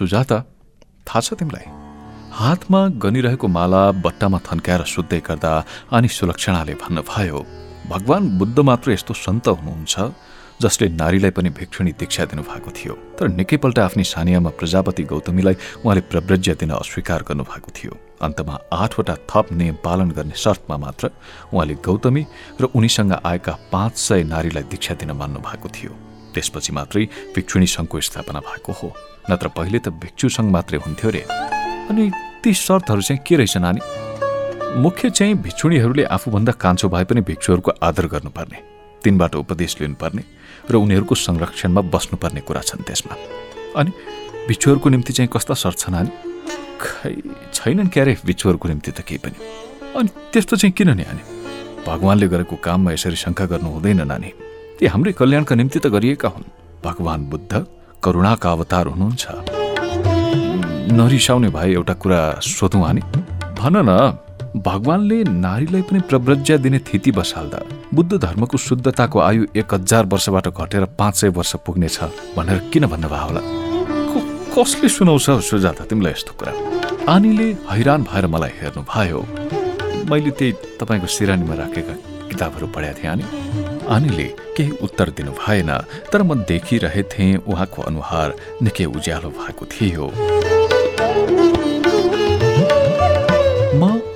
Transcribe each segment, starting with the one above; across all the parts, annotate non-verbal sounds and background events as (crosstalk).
सुजाता थाहा छ तिमीलाई? हातमा गनिरहेको माला बट्टामा थन्क्याएर सुत्दै गर्दा अनि सुलक्षणाले भन्नुभयो भगवान बुद्ध मात्र यस्तो सन्त हुनुहुन्छ जसले नारीलाई पनि भिक्षुणी दीक्षा दिनुभएको थियो। तर निकैपल्ट आफ्नै सानियामा प्रजापति गौतमीलाई उहाँले प्रव्रज्य दिन अस्वीकार गर्नुभएको थियो। अन्तमा आठवटा थप नियम पालन गर्ने शर्तमा मात्र उहाँले गौतमी र उनीसँग आएका पाँच सय नारीलाई दीक्षा दिन मान्नु भएको थियो। त्यसपछि मात्रै भिक्षुणी सङ्घको स्थापना भएको हो। नत्र पहिले त भिक्षु सङ्घ मात्रै हुन्थ्यो रे अनि ती शर्तहरू चाहिँ के रहेछ नानी? मुख्य चाहिँ भिक्षुणीहरूले आफूभन्दा कान्छो भए पनि भिक्षुहरूको आदर गर्नुपर्ने तिनबाट उपदेश लिनुपर्ने र उनीहरूको संरक्षणमा बस्नुपर्ने कुरा छन् त्यसमा। अनि भिक्षुहरूको निम्ति चाहिँ कस्ता शर्त छ नानी? खै छैनन् क्यारे भिक्षुहरूको निम्ति त केही पनि। अनि त्यस्तो चाहिँ किन नि अनि? भगवान्ले गरेको काममा यसरी शङ्का गर्नु हुँदैन नानी। ती हाम्रै कल्याणका निम्ति त गरिएका हुन्। भगवान बुद्ध करुणाका अवतार हुनुहुन्छ। नरिसाउने भए एउटा कुरा सोधौँ हानि भन न भगवानले नारीलाई पनि प्रव्रज्या दिने थिति बसाल्दा बुद्ध धर्मको शुद्धताको आयु एक हजार वर्षबाट घटेर पाँच सय वर्ष पुग्नेछ भनेर किन भन्नुभयो होला? कसले सुनाउँछ सुजाता तिमीलाई यस्तो कुरा? आनीले हैरान भएर मलाई हेर्नु भयो मैले त्यही तपाईँको सिरानीमा राखेका किताबहरू पढाएको थिएँ अनि आनीले केही उत्तर दिनु भएन तर म देखिरहेथेँ उहाँको अनुहार निकै उज्यालो भएको थियो।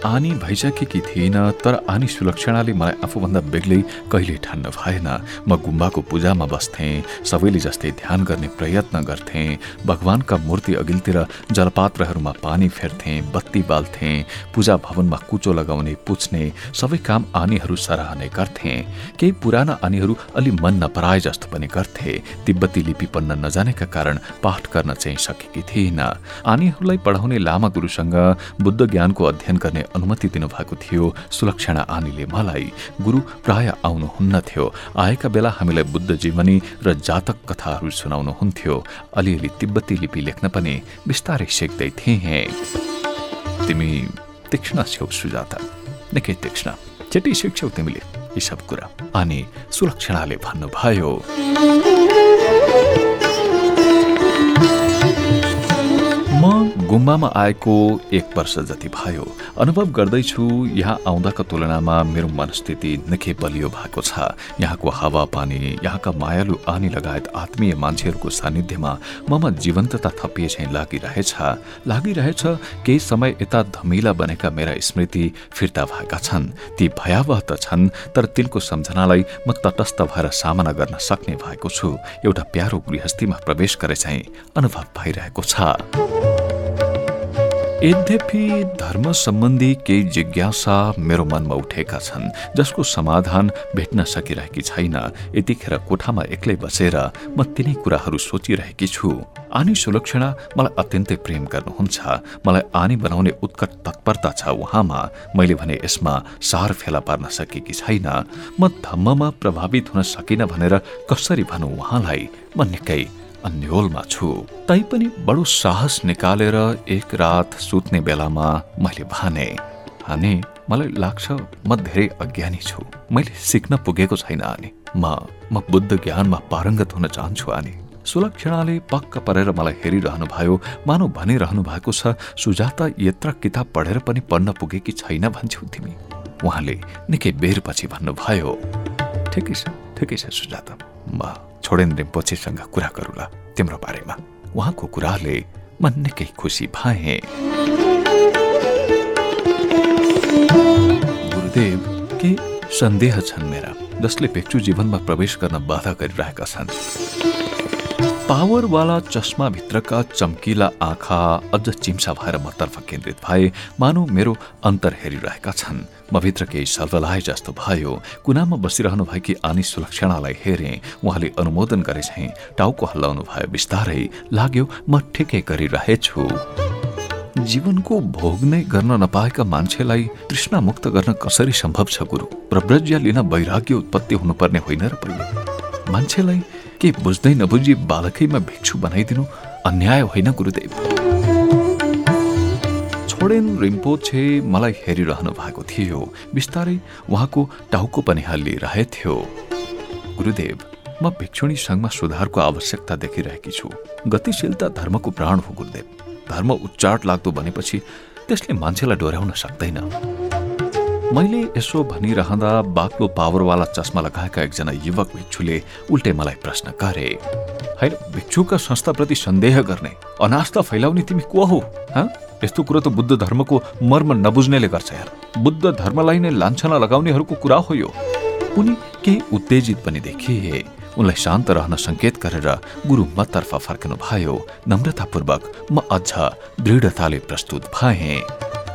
आनी भइसकेकी थिइन तर आनी सुलक्षणाले मलाई आफूभन्दा बेग्लै कहिले ठान्न भएन। म गुम्बाको पूजामा बस्थेँ सबैले जस्तै ध्यान गर्ने प्रयत्न गर्थेँ भगवानका मूर्ति अघिल्तिर जलपात्रहरूमा पानी फेर्थेँ बत्ती बाल्थेँ पूजा भवनमा कुचो लगाउने पुछ्ने सबै काम आनीहरू सराहने गर्थे। केही पुराना आनीहरू अलि मन नपराए जस्तो पनि गर्थे। तिब्बती लिपि पढ्न नजानेका कारण पाठ गर्न चाहिँ सकेकी थिइन। आनीहरूलाई पढाउने लामा गुरुसँग बुद्ध ज्ञानको अध्ययन गर्ने अनुमति दिनुभएको थियो। सुलक्षणा आनीले मलाई गुरु प्राय आउनुहुन्न थियो। आएका बेला हामीलाई बुद्ध जीवनी र जातक कथाहरू सुनाउनुहुन्थ्यो अलिअलि तिब्बती लिपि लेख्न पनि बिस्तारै सिक्दै थिए। तिमी तीक्ष्ण छेउ सुजाता। निकै तीक्ष्ण। चेटी सिक्छौ तिमीले यी सब कुरा। अनि सुलक्षणाले भन्नुभयो गुम्बामा आएको एक वर्ष जति भयो अनुभव गर्दैछु यहाँ आउँदाको तुलनामा मेरो मनस्थिति निकै बलियो भएको छ। यहाँको हावापानी यहाँका मायालु आनी लगायत आत्मीय मान्छेहरूको सानिध्यमा ममा जीवन्तता थपिए चाहिँ लागिरहेछ। लागिरहेछ केही समय यता धमिला बनेका मेरा स्मृति फिर्ता भएका छन्। ती भयावह त छन् तर तिनको सम्झनालाई म तटस्थ भएर सामना गर्न सक्ने भएको छु। एउटा प्यारो गृहस्थीमा प्रवेश गरे चाहिँ अनुभव भइरहेको छ। यद्यपि धर्म सम्बन्धी केही जिज्ञासा मेरो मनमा उठेका छन् जसको समाधान भेट्न सकिरहेकी छैन यतिखेर कोठामा एक्लै बसेर म तिनै कुराहरू सोचिरहेकी छु। आनी सुलक्षणा मलाई अत्यन्तै प्रेम गर्नुहुन्छ। मलाई आनी बनाउने उत्कट तत्परता छ उहाँमा। मैले भने यसमा सार फेला पार्न सकेकी छैन। म धम्ममा प्रभावित हुन सकिन भनेर कसरी भनौँ उहाँलाई? म निकै अन्यलमा छु। तैपनि बडो साहस निकालेर एक रात सुत्ने बेलामा मैले भने अनि मलाई लाग्छ म धेरै अज्ञानी छु। मैले सिक्न पुगेको छैन अनि। म म बुद्ध ज्ञानमा पारङ्गत हुन चाहन्छु अनि। सुलक्षणाले पक्क परेर मलाई हेरिरहनु भयो मानव भनिरहनु भएको छ सुजाता यत्र किताब पढेर पनि पढ्न पुगेकी छैन भन्छौ तिमी। उहाँले निकै बेरपछि भन्नुभयो। ठिकै छ ठिकै छ सुजाता। म छोडेन रिम्पोचेसँग कुरा गरौँला तिम्रो बारेमा उहाँको कुराले म निकै खुसी भए गुरुदेव के सन्देह छन् मेरा जसले भिक्षु जीवनमा प्रवेश गर्न बाधा गरिरहेका छन् पावरवाला चस्माभित्रका चम्किला आँखा अझ चिम्सा भएर मतर्फ केन्द्रित भए मानव मेरो अन्तर हेरिरहेका छन् म भित्र केही सल्वलाए जस्तो भयो। कुनामा बसिरहनु भएकी आनी सुलक्षणालाई हेरे उहाँले अनुमोदन गरे चाहिँ टाउको हल्लाउनु भयो बिस्तारै। लाग्यो म ठिकै गरिरहेछु। जीवनको भोग नै गर्न नपाएका मान्छेलाई तृष्णा मुक्त गर्न कसरी सम्भव छ गुरु? प्रव्रज्य लिन वैराग्य उत्पत्ति हुनुपर्ने होइन र पहिले मान्छेलाई के बुझ्दै नबुझी बालकैमा भिक्षु बनाइदिनु अन्याय होइन गुरुदेव। छोडेन रिम्पोछे मलाई हेरिरहनु भएको थियो। बिस्तारै उहाँको टाउको पनि हल्लिरहेथ्यो गुरुदेव म भिक्षुणी सङ्घमा सुधारको आवश्यकता देखिरहेकी छु। गतिशीलता धर्मको प्राण हो गुरुदेव। धर्म उच्चाट लाग्दो भनेपछि त्यसले मान्छेलाई डोर्याउन सक्दैन। मैले यसो भनिरहँदा बाक्लो पावरवाला चस्मा लगाएका एकजना युवक भिक्षुले उल्टे मलाई प्रश्न गरे होइन भिक्षुका संस्थाप्रति सन्देह गर्ने अनास्था फैलाउने तिमी को हो? यस्तो कुरो त बुद्ध धर्मको मर्म नबुझ्नेले गर्छ यार। बुद्ध धर्मलाई नै लान्छना लगाउनेहरूको कुरा हो यो। उनी केही उत्तेजित पनि देखिए। उनलाई शान्त रहन सङ्केत गरेर गुरु मतर्फ फर्कनु भयो नम्रतापूर्वक म अझ दृढताले प्रस्तुत भएँ।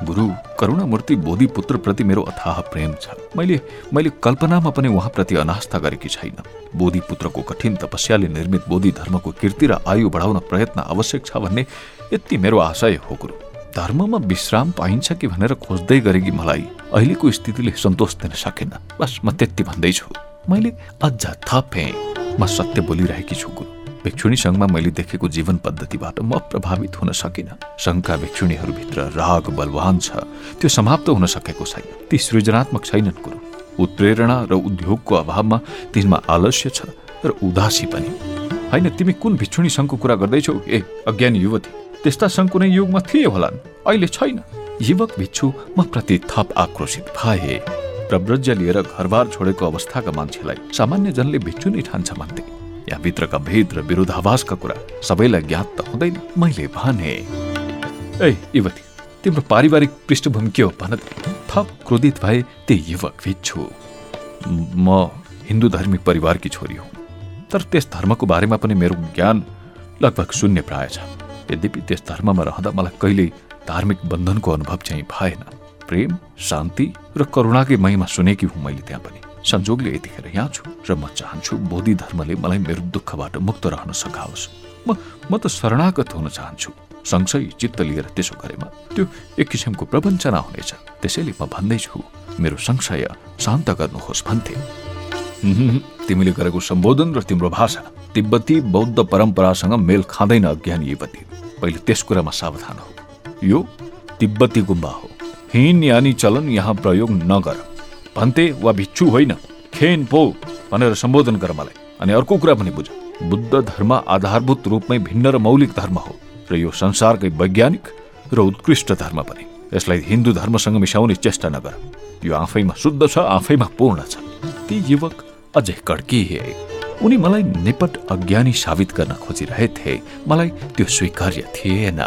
गुरु करुणामूर्ति बोधि पुत्रप्रति मेरो अथाह प्रेम छ। मैले मैले कल्पनामा पनि उहाँप्रति अनास्था गरेकी छैन। बोधि पुत्रको कठिन तपस्याले निर्मित बोधि धर्मको कीर्ति र आयु बढाउन प्रयत्न आवश्यक छ भन्ने यति मेरो आशय हो गुरु। धर्ममा विश्राम पाइन्छ कि भनेर खोज्दै गरेकी मलाई अहिलेको स्थितिले सन्तोष दिन सकेन। बस म त्यति भन्दैछु। मैले अझ थपे। म सत्य बोलिरहेकी छु गुरु। भिक्षुणी सङ्घमा मैले देखेको जीवन पद्धतिबाट म प्रभावित हुन सकिन। सङ्घका भिक्षुणीहरूभित्र राग बलवान छ। त्यो समाप्त हुन सकेको छैन। ती सृजनात्मक छैनन् गुरु। उत्प्रेरणा र उद्योगको अभावमा तिनमा आलस्य छ र उदासी पनि। होइन तिमी कुन भिक्षुणी सङ्घको कुरा गर्दैछौ? ए अज्ञानी युवती। त्यस्ता सङ्घ कुनै युगमा थिए होलान्। अहिले छैन। युवक भिक्षु म प्रति थप आक्रोशित भए। प्रव्रज्य लिएर घरबार छोडेको अवस्थाका मान्छेलाई सामान्य जनले भिक्षु नै ठान्छ भन्थे। भित्रका भेद र विरोधाभासका कुरा सबैलाई ज्ञात त हुँदैन मैले भने। ए युवती तिम्रो पारिवारिक पृष्ठभूमि के हो? भन थप क्रोधित भए त्यही युवक भिक्षु। म हिन्दू धर्मी परिवारकी छोरी हुँ। तर त्यस धर्मको बारेमा पनि मेरो ज्ञान लगभग शून्य प्राय छ। यद्यपि त्यस धर्ममा रहँदा मलाई कहिल्यै धार्मिक बन्धनको अनुभव चाहिँ भएन। प्रेम शान्ति र करुणाकै महिमा सुनेकी हुँ मैले त्यहाँ पनि। संजोगले यतिखेर यहाँ छु र म चाहन्छु बोधि धर्मले मलाई मेरो दुःखबाट मुक्त रहन सघाओस्। म म त शरणागत हुन चाहन्छु। सँगसँगै चित्त लिएर त्यसो गरेमा त्यो एक किसिमको प्रवञ्चना हुनेछ। त्यसैले म भन्दैछु मेरो संशय शान्त गर्नुहोस् भन्थे। (laughs) तिमीले गरेको सम्बोधन र तिम्रो भाषा तिब्बती बौद्ध परम्परासँग मेल खाँदैन अज्ञानी युवती। पहिले त्यस कुरामा सावधान हो। यो तिब्बती गुम्बा हो। हिन यानी चलन यहाँ प्रयोग नगर। भन्ते वा भिक्षु होइन खेन पो भनेर सम्बोधन गर मलाई। अनि अर्को कुरा पनि बुझ। बुद्ध धर्म आधारभूत रूपमै भिन्न र मौलिक धर्म हो र यो संसारकै वैज्ञानिक र उत्कृष्ट धर्म पनि। यसलाई हिन्दू धर्मसँग मिसाउने चेष्टा नगर। यो आफैमा शुद्ध छ आफैमा पूर्ण छ। ती युवक अझै कड्किए उनी मलाई निपट अज्ञानी साबित गर्न खोजिरहेथे। मलाई त्यो स्वीकार्य थिएन।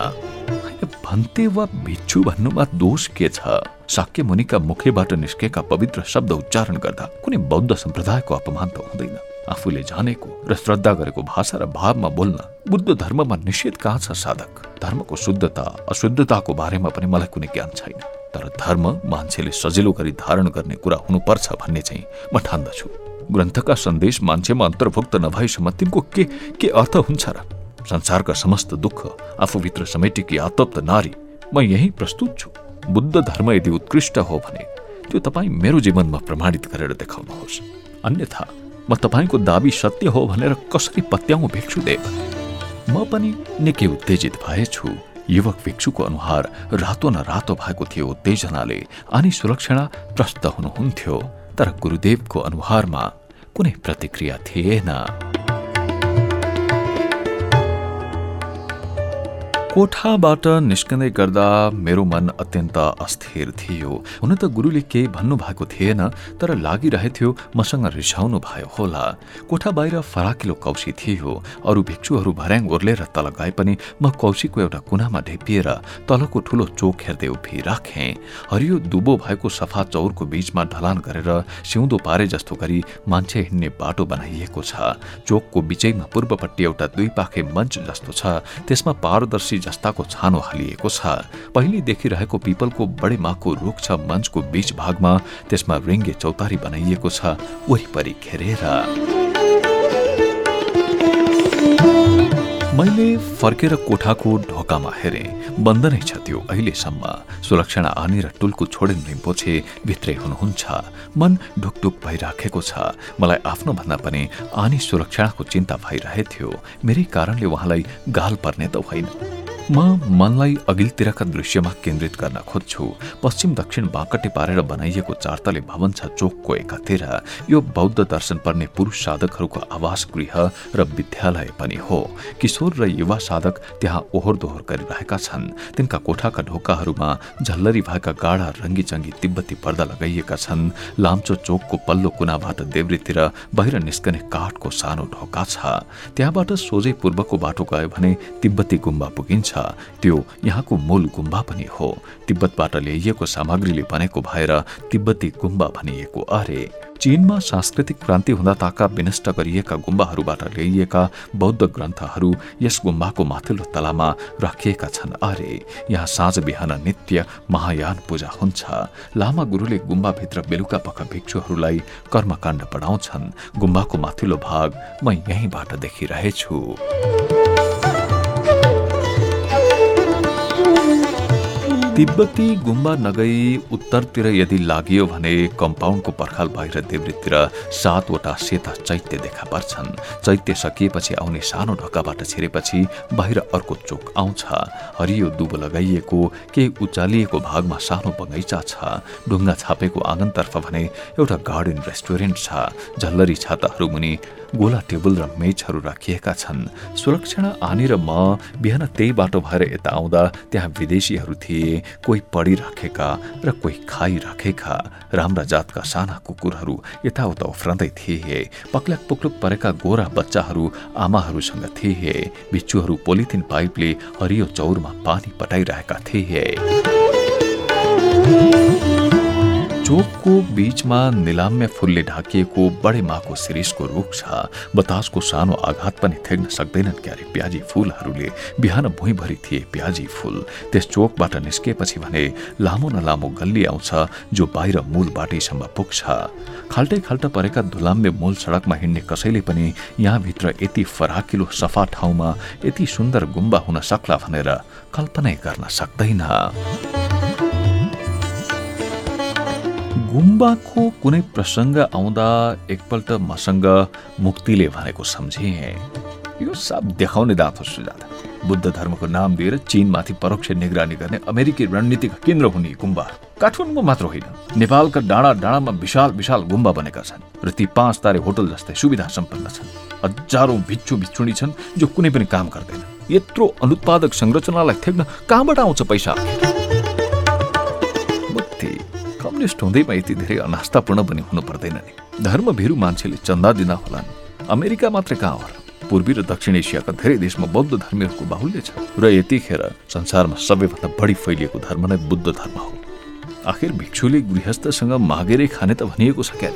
भन्ते वा भिक्षु भन्नुमा दोष के छ? शाक्य मुनिका मुखेबाट निस्केका पवित्र शब्द उच्चारण गर्दा कुनै बौद्ध सम्प्रदायको अपमान त हुँदैन। आफूले जानेको र श्रद्धा गरेको भाषा र भावमा बोल्न बुद्ध धर्ममा निषेध कहाँ छ साधक? धर्मको शुद्धता अशुद्धताको बारेमा पनि मलाई कुनै ज्ञान छैन। तर धर्म मान्छेले सजिलो गरी धारण गर्ने कुरा हुनुपर्छ भन्ने चाहिँ म ठान्दछु। ग्रन्थका सन्देश मान्छेमा अन्तर्भुक्त नभएसम्म तिनको के के अर्थ हुन्छ र? संसारका समस्त दुःख आफूभित्र समेटेकी आतप्त नारी म यही प्रस्तुत छु। बुद्ध धर्म यदि उत्कृष्ट हो भने त्यो तपाईँ मेरो जीवनमा प्रमाणित गरेर देखाउनुहोस्। अन्यथा म तपाईँको दावी सत्य हो भनेर कसरी पत्याउँ भिक्षुदेव म पनि निकै उत्तेजित भएछु। युवक भिक्षुको अनुहार रातो न रातो भएको थियो। उत्तेजनाले अनि सुरक्षणा प्रस्त हुनुहुन्थ्यो। तर गुरुदेवको अनुहारमा कुनै प्रतिक्रिया थिएन। कोठाबाट निस्कँदै गर्दा मेरो मन अत्यन्त अस्थिर थियो। हुन त गुरुले केही भन्नुभएको थिएन तर लागिरहेथ्यो मसँग रिसाउनु भयो होला। कोठा बाहिर फराकिलो कौशी थियो। अरू भिक्षुहरू भर्याङ ओर्लेर तल गए पनि म कौशीको एउटा कुनामा ढेपिएर तलको ठुलो चोक हेर्दै उभिराखेँ हरियो दुबो भएको सफा चौरको बीचमा ढलान गरेर सिउँदो पारे जस्तो गरी मान्छे हिँड्ने बाटो बनाइएको छ। चोकको बिचैमा पूर्वपट्टि एउटा दुई पाखे मञ्च जस्तो छ। त्यसमा पारदर्शी जस्ताको छानो हालिएको छ। पहिले देखिरहेको पिपलको बडेमाको रुख छ मञ्चको बीच भागमा त्यसमा रेङ्गे चौतारी बनाइएको छ। वरिपरि घेरेर। मैले फर्केर कोठाको ढोकामा हेरेँ। बन्द नै छ त्यो अहिलेसम्म। सुलक्षणा आनी र टुल्कु छोडेन रिम्पोछे भित्रै हुनुहुन्छ। मन ढुकढुक भइराखेको छ। मलाई आफ्नो भन्दा पनि आनी सुरक्षाको चिन्ता भइरहेथ्यो। मेरै कारणले उहाँलाई गाल पर्ने त होइन। म मनलाई अघिल्तिरका दृश्यमा केन्द्रित गर्न खोज्छु। पश्चिम दक्षिण बाँकटे पारेर बनाइएको चारतले भवन छ चोकको एकातिर यो बौद्ध दर्शन पर्ने पुरुष साधकहरूको आवास गृह र विद्यालय पनि हो। किशोर र युवा साधक त्यहाँ ओहोर दोहोर गरिरहेका छन्। तिनका कोठाका ढोकाहरूमा झल्लरी भएका गाडा रङ्गी चङ्गी तिब्बती पर्दा लगाइएका छन्। लाम्चो चोकको पल्लो कुनाबाट देब्रेतिर बाहिर निस्कने काठको सानो ढोका छ। त्यहाँबाट सोझै पूर्वको बाटो गयो भने तिब्बती गुम्बा पुगिन्छ। त्यो यहाँको मूल गुम्बा पनि हो। तिब्बतबाट ल्याइएको सामग्रीले बनेको भएर तिब्बती गुम्बा भनिएको अरे। चीनमा सांस्कृतिक क्रान्ति हुँदा ताका विनष्ट गरिएका गुम्बाहरूबाट ल्याइएका बौद्ध ग्रन्थहरू यस गुम्बाको माथिल्लो तलामा राखिएका छन् अरे। यहाँ साँझ बिहान नित्य महायान पूजा हुन्छ। लामा गुरुले गुम्बाभित्र बेलुका पख भिक्षुहरूलाई कर्मकाण्ड पढाउँछन् गुम्बाको माथिल्लो भाग म यहीँबाट देखिरहेछु। तिब्बती गुम्बा नगई उत्तरतिर यदि लागियो भने कम्पाउन्डको पर्खाल बाहिर देवृतिर सातवटा सेता चैत्य देखा पर्छन्। चैत्य सकिएपछि आउने सानो ढोकाबाट छिरेपछि बाहिर अर्को चोक आउँछ। हरियो दुबो लगाइएको केही उचालिएको भागमा सानो बगैँचा छ। ढुङ्गा छापेको आँगनतर्फ भने एउटा गार्डन रेस्टुरेन्ट छ। झल्लरी छाताहरू मुनि गोला टेबल र मेचहरू राखिएका छन्। सुरक्षण आनी र म बिहान त्यही बाटो भएर यता आउँदा त्यहाँ विदेशीहरू थिए कोही पढिराखेका र कोही खाइराखेका। राम्रा जातका साना कुकुरहरू यताउता उफ्रँदै थिए। पक्ल्याक पुक्लुक परेका गोरा बच्चाहरू आमाहरूसँग थिए। बिच्छुहरू पोलिथिन पाइपले हरियो चौरमा पानी पटाइरहेका थिए। चोकको बीचमा निलाम्य फुलले ढाकिएको बडे माको शिरिषको रुख छ। बतासको सानो आघात पनि थेग्न सक्दैनन् क्यारे प्याजी फूलहरूले। बिहान भुइँभरि थिए प्याजी फूल। त्यस चोकबाट निस्किएपछि भने लामो न लामो गल्ली आउँछ जो बाहिर मूल बाटैसम्म पुग्छ। खाल्टै खाल्टा परेका धुलाम्य मूल सडकमा हिँड्ने कसैले पनि यहाँभित्र यति फराकिलो सफा ठाउँमा यति सुन्दर गुम्बा हुन सक्ला भनेर कल्पनै गर्न सक्दैन। गुम्बाको कुनै प्रसङ्ग आउँदा एकपल्ट मसँग मुक्तिले भनेको सम्झे। यो सब देखाउने दाँत हो सुजाता। बुद्ध धर्मको नाम दिएर चीनमाथि परोक्ष निगरानी गर्ने अमेरिकी रणनीतिक केन्द्र हुने गुम्बा काठमाडौँमा मात्र होइन। नेपालका डाँडा डाँडामा विशाल विशाल गुम्बा बनेका छन् र ती पाँच तारे होटल जस्तै सुविधा सम्पन्न छन्। हजारौँ भिच्छु भिच्छुणी छन् जो कुनै पनि काम गर्दैन। यत्रो अनुत्पादक संरचनालाई थेक्न कहाँबाट आउँछ पैसा? कम्युनिस्ट हुँदैमा यति धेरै अनास्थापूर्ण पनि हुनु पर्दैन नि। धर्मभिरु मान्छेले चन्दा दिँदा होलान्। अमेरिका मात्रै कहाँ हो? पूर्वी र दक्षिण एसियाका धेरै देशमा बौद्ध धर्मीहरूको बाहुल्य छ। र यतिखेर संसारमा सबैभन्दा बढी फैलिएको धर्म नै बुद्ध धर्म हो। आखिर भिक्षुले गृहस्थसँग मागेरै खाने त भनिएको छ क्या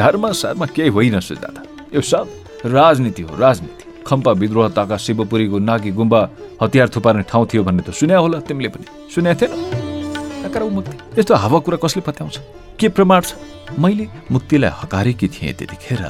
धर्म सारमा केही होइन सुजाता यो सब राजनीति हो राजनीति। खम्पा विद्रोह ताका शिवपुरीको नागी गुम्बा हतियार थुपार्ने ठाउँ थियो भन्ने त सुन्या होला तिमीले पनि। सुन्या थिएन? नकाराउ मुक्ति यस्तो हावा कुरा कसले पत्याउँछ के प्रमाण छ मैले मुक्तिलाई हकारेकी थिएँ त्यतिखेर।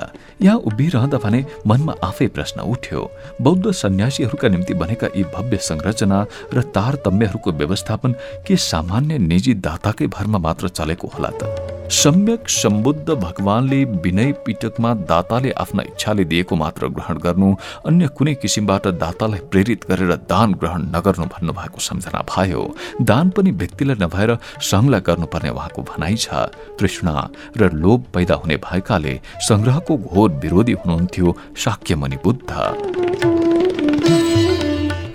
यहाँ उभिरहँदा भने मनमा आफै प्रश्न उठ्यो बौद्ध सन्यासीहरूका निम्ति बनेका यी भव्य संरचना र तारतम्यहरूको व्यवस्थापन के सामान्य निजी दाताकै भरमा मात्र चलेको होला त? सम्यक सम्बुद्ध भगवानले विनय पिटकमा दाताले आफ्ना इच्छाले दिएको मात्र ग्रहण गर्नु अन्य कुनै किसिमबाट दातालाई प्रेरित गरेर दान ग्रहण नगर्नु भन्नुभएको सम्झना भयो। दान पनि व्यक्तिलाई नभएर सङ्घलाई गर्नुपर्ने उहाँको भनाइ छ। तृष्णा र लोभ पैदा हुने भएकाले संग्रहको घोर विरोधी हुनुहुन्थ्यो शाक्यमणि बुद्ध।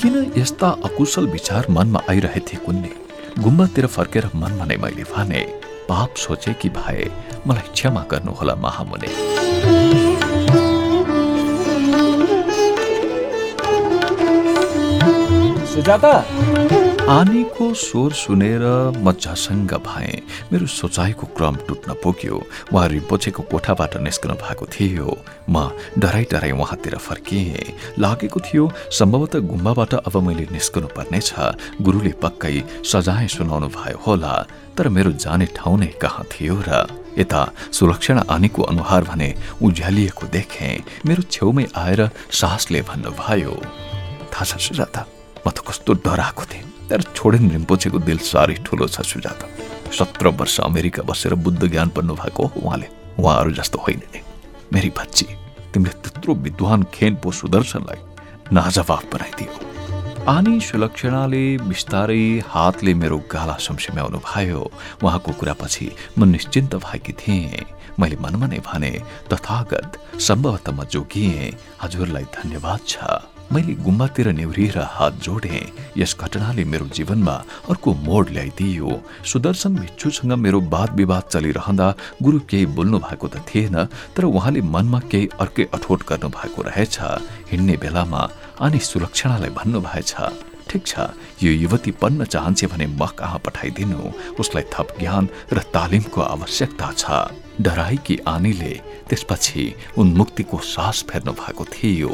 किन यस्ता अकुशल विचार मनमा आइरहेथे कुन्ने? गुम्बातिर फर्केर मनमा नै मैले भने पाप सोचे कि भए मलाई क्षमा गर्नुहोला महामुने। सुजाता! आनीको स्वर सुनेर म झसङ्ग भएँ। मेरो सोचाइको क्रम टुट्न पुग्यो। उहाँ रिम्पोछेको कोठाबाट निस्कनु भएको थियो। म डराइ डराइ उहाँतिर फर्किएँ। लागेको थियो सम्भवतः गुम्बाबाट अब मैले निस्कनु पर्नेछ गुरुले पक्कै सजाय सुनाउनु भयो होला। तर मेरो जाने ठाउँ नै कहाँ थियो र यता सुलक्षणा आनीको अनुहार भने उज्यालिएको देखेँ। मेरो छेउमै आएर सासले भन्नुभयो थाहा छ सुजाता म त कस्तो डराएको थिएँ। तर छोडेन रिम्पोछेको दिल साह्रै ठुलो छ सुजाता। सत्र वर्ष अमेरिका बसेर बुद्ध ज्ञान पढ्नु भएको हो उहाँले उहाँहरू जस्तो होइन नि। मेरी बच्ची तिमीले त्यत्रो विद्वान खेन पो सुदर्शनलाई नाजवाफ बनाइदियो। आनी सुलक्षणाले बिस्तारै हातले मेरो गाला सम्सिम्याउनु भयो। उहाँको कुरापछि म निश्चिन्त भएकी थिएँ। मैले मनमा नै भने तथागत सम्भवतः म जोगिएँ। हजुरलाई धन्यवाद छ। मैले गुम्बातिर नेउरिएर हात जोडे। यस घटनाले मेरो जीवनमा अर्को मोड ल्याइदियो। सुदर्शन भिक्षुसँग मेरो वाद विवाद चलिरहँदा गुरु केही बोल्नु भएको त थिएन तर उहाँले मनमा केही अर्कै अठोट गर्नु भएको रहेछ। हिँड्ने बेलामा अनि सुलक्षणालाई भन्नु भएछ ठिक छ यो युवती पढ्न चाहन्छे भने म कहाँ पठाइदिनु। उसलाई थप ज्ञान र तालिमको आवश्यकता छ। डराएकी आनीले त्यसपछि उन्मुक्तिको सास फेर्नु भएको थियो।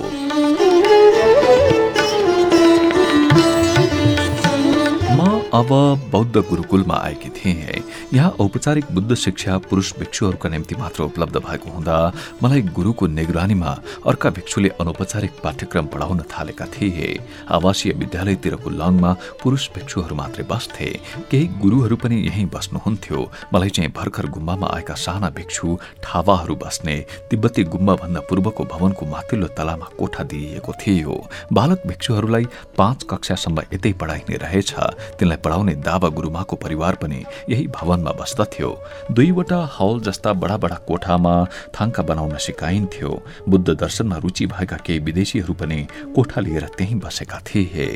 अब बौद्ध गुरुकुलमा आएकी थिएँ। यहाँ औपचारिक बुद्ध शिक्षा पुरुष भिक्षुहरूका निम्ति मात्र उपलब्ध भएको हुँदा मलाई गुरुको निगरानीमा अर्का भिक्षुले अनौपचारिक पाठ्यक्रम पढाउन थालेका थिए। आवासीय विद्यालयतिरको लङमा पुरुष भिक्षुहरू मात्रै बस्थे। केही गुरुहरू पनि यहीँ बस्नुहुन्थ्यो। मलाई चाहिँ भर्खर गुम्बामा आएका साना भिक्षु ठावाहरू बस्ने तिब्बती गुम्बाभन्दा पूर्वको भवनको माथिल्लो तलामा कोठा दिइएको थियो। बालक भिक्षुहरूलाई पाँच कक्षासम्म यतै पढाइने रहेछ। तिनलाई पढाउने दावा गुरुमाको परिवार पनि यही भवनमा बस्दथ्यो दुईवटा हल जस्ता बडा बडा कोठामा थाङ्का बनाउन सिकाइन्थ्यो। बुद्ध दर्शनमा रुचि भएका केही विदेशीहरू पनि कोठा लिएर त्यहीँ बसेका थिए।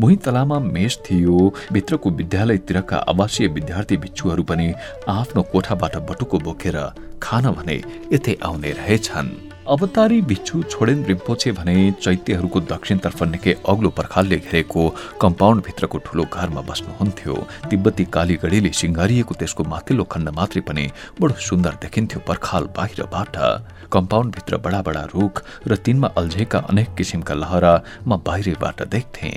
भुइँ तलामा मेष थियो। भित्रको विद्यालयतिरका आवासीय विद्यार्थी भिक्षुहरू पनि आफ्नो कोठाबाट बटुको बोकेर खान भने यतै आउने रहेछन्। अवतारी भिक्षु छोडेन रिम्पोछे भने चैत्यहरूको दक्षिणतर्फ निकै अग्लो पर्खालले घेरेको कम्पाउन्डभित्रको ठूलो घरमा बस्नुहुन्थ्यो तिब्बती कालीगढीले सिङ्गारिएको त्यसको माथिल्लो खण्ड मात्रै पनि बडो सुन्दर देखिन्थ्यो पर्खाल बाहिरबाट। कम्पाउन्डभित्र बडा बडा रुख र तिनमा अल्झेका अनेक किसिमका लहरा म बाहिरबाट देख्थे।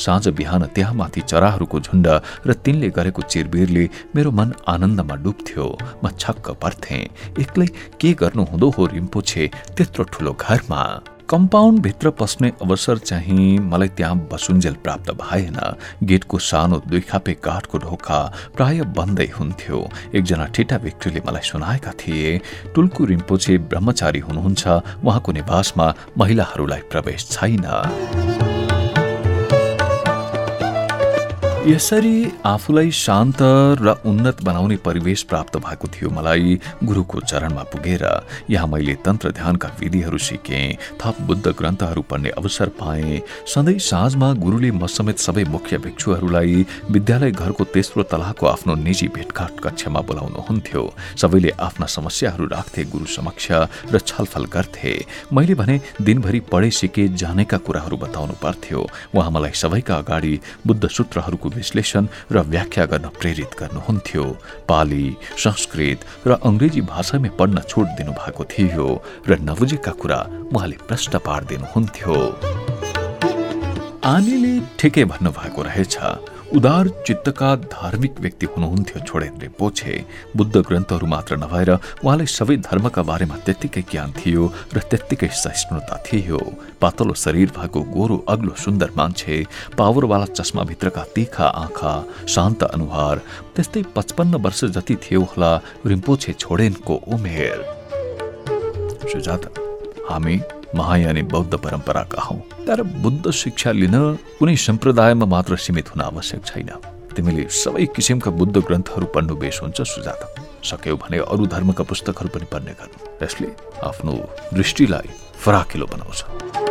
साँझ बिहान त्यहाँ माथि चराहरूको झुण्ड र तिनले गरेको चिरबिरले मेरो मन आनन्दमा डुब्थ्यो। म छक्क पर्थे। एक्लै के गर्नु हुँदो हो रिम्पोछे? त्यत्रो ठुलो घरमा कम्पाउन्ड भित्र पस्ने अवसर चाहिँ मलाई त्यहाँ बसुन्जेल प्राप्त भएन। गेटको सानो दुई खापे काठको ढोका प्राय बन्दै हुन्थ्यो। एकजना ठिटा व्यक्तिले मलाई सुनाएका थिए टुल्कु रिम्पोचे ब्रह्मचारी हुनुहुन्छ उहाँको निवासमा महिलाहरूलाई प्रवेश छैन। यसरी आफूलाई शान्त र उन्नत बनाउने परिवेश प्राप्त भएको थियो मलाई गुरुको चरणमा पुगेर। यहाँ मैले तन्त्र ध्यानका विधिहरू सिकेँ थप बुद्ध ग्रन्थहरू पढ्ने अवसर पाएँ। सधैँ साँझमा गुरुले म समेत सबै मुख्य भिक्षुहरूलाई विद्यालय घरको तेस्रो तलाको आफ्नो निजी भेटघाट कक्षमा बोलाउनुहुन्थ्यो। सबैले आफ्ना समस्याहरू राख्थे गुरु समक्ष र छलफल गर्थे। मैले भने दिनभरि पढे सिके जानेका कुराहरू बताउनु पर्थ्यो। उहाँ मलाई सबैका अगाडि बुद्ध सूत्रहरूको विश्लेषण र व्याख्या गर्न प्रेरित गर्नुहुन्थ्यो। पाली संस्कृत र अङ्ग्रेजी भाषामै पढ्न छोड दिनुभएको थियो र नबुझेका कुरा उहाँले प्रश्न पारिदिनुहुन्थ्यो। आनीले ठिकै भन्नुभएको रहेछ। उदार चित्तका धार्मिक व्यक्ति हुनुहुन्थ्यो छोडेन्द्रे पोछे। बुद्ध ग्रन्थहरू मात्र नभएर उहाँलाई सबै धर्मका बारेमा त्यत्तिकै ज्ञान थियो र त्यत्तिकै सहिष्णुता थियो। पातलो शरीर भएको गोरो अग्लो सुन्दर मान्छे पावरवाला चस्माभित्रका तिखा आँखा शान्त अनुहार त्यस्तै पचपन्न वर्ष जति थियो होला रिम्पोछे छोडेनको उमेर। हामी महायानी बौद्ध परम्पराका हौ तर बुद्ध शिक्षा लिन कुनै सम्प्रदायमा मात्र सीमित हुन आवश्यक छैन तिमीले सबै किसिमका बुद्ध ग्रन्थहरू पढ्नु बेस हुन्छ सुजाता सक्यौ भने अरू धर्मका पुस्तकहरू पनि पढ्ने गर्नु यसले आफ्नो दृष्टिलाई फराकिलो बनाउँछ